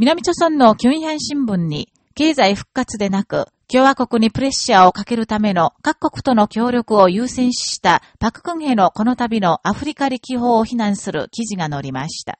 南朝村のキュンヒン新聞に、経済復活でなく、共和国にプレッシャーをかけるための各国との協力を優先したパククンヘのこの度のアフリカ歴訪を非難する記事が載りました。